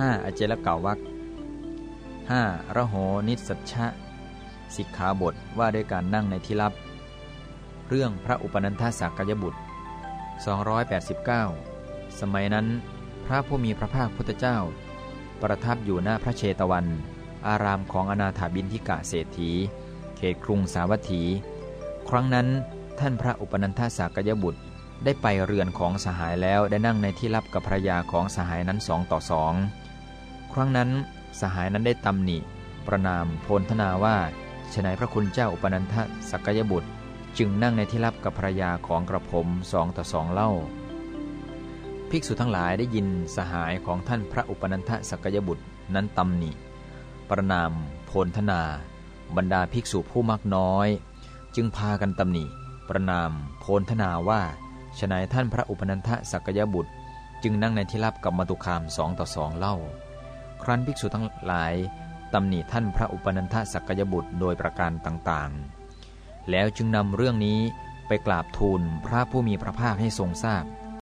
5. อเจลก่าวัก 5. ระโหนิสัชชะสิกขาบทว่าด้วยการนั่งในที่ลับ เรื่องพระอุปนันทสักกยบุตร 289 สมัยนั้น พระผู้มีพระภาคพุทธเจ้า ประทับอยู่หน้าพระเชตวัน อารามของอนาถาบินทิกะเศรษฐี เขตกรุงสาวัตถี ครั้งนั้นท่านพระอุปนันทสักกยบุตรได้ไปเรือนของสหายแล้วได้นั่งในที่ลับกับภรรยาของสหายนั้นสองต่อสอง ครั้งนั้นสหายนั้นได้ตำหนิ ประนามโพลธนาว่าฉนัยพระคุณเจ้าอุปนันทสักยบุตร จึงนั่งในที่ลับกับภรยาของกระผมสองต่อสองเล่า ภิกษุทั้งหลายได้ยินสหายของท่านพระอุปนันทสักยบุตรนั้นตำหนิ ประนามโพลธนา บรรดาภิกษุผู้มากน้อย จึงพากันตำหนิ ประนามโพลธนาว่าฉนัยท่านพระอุปนันทสักยบุตร จึงนั่งในที่ลับกับมาตุคามสองต่อสองเล่า ครั้นภิกษุทั้งหลายตำหนิท่านพระอุปนันทสักยบุตรโดยประการต่างๆ แล้วจึงนำเรื่องนี้ไปกราบทูลพระผู้มีพระภาคให้ทรงทราบพ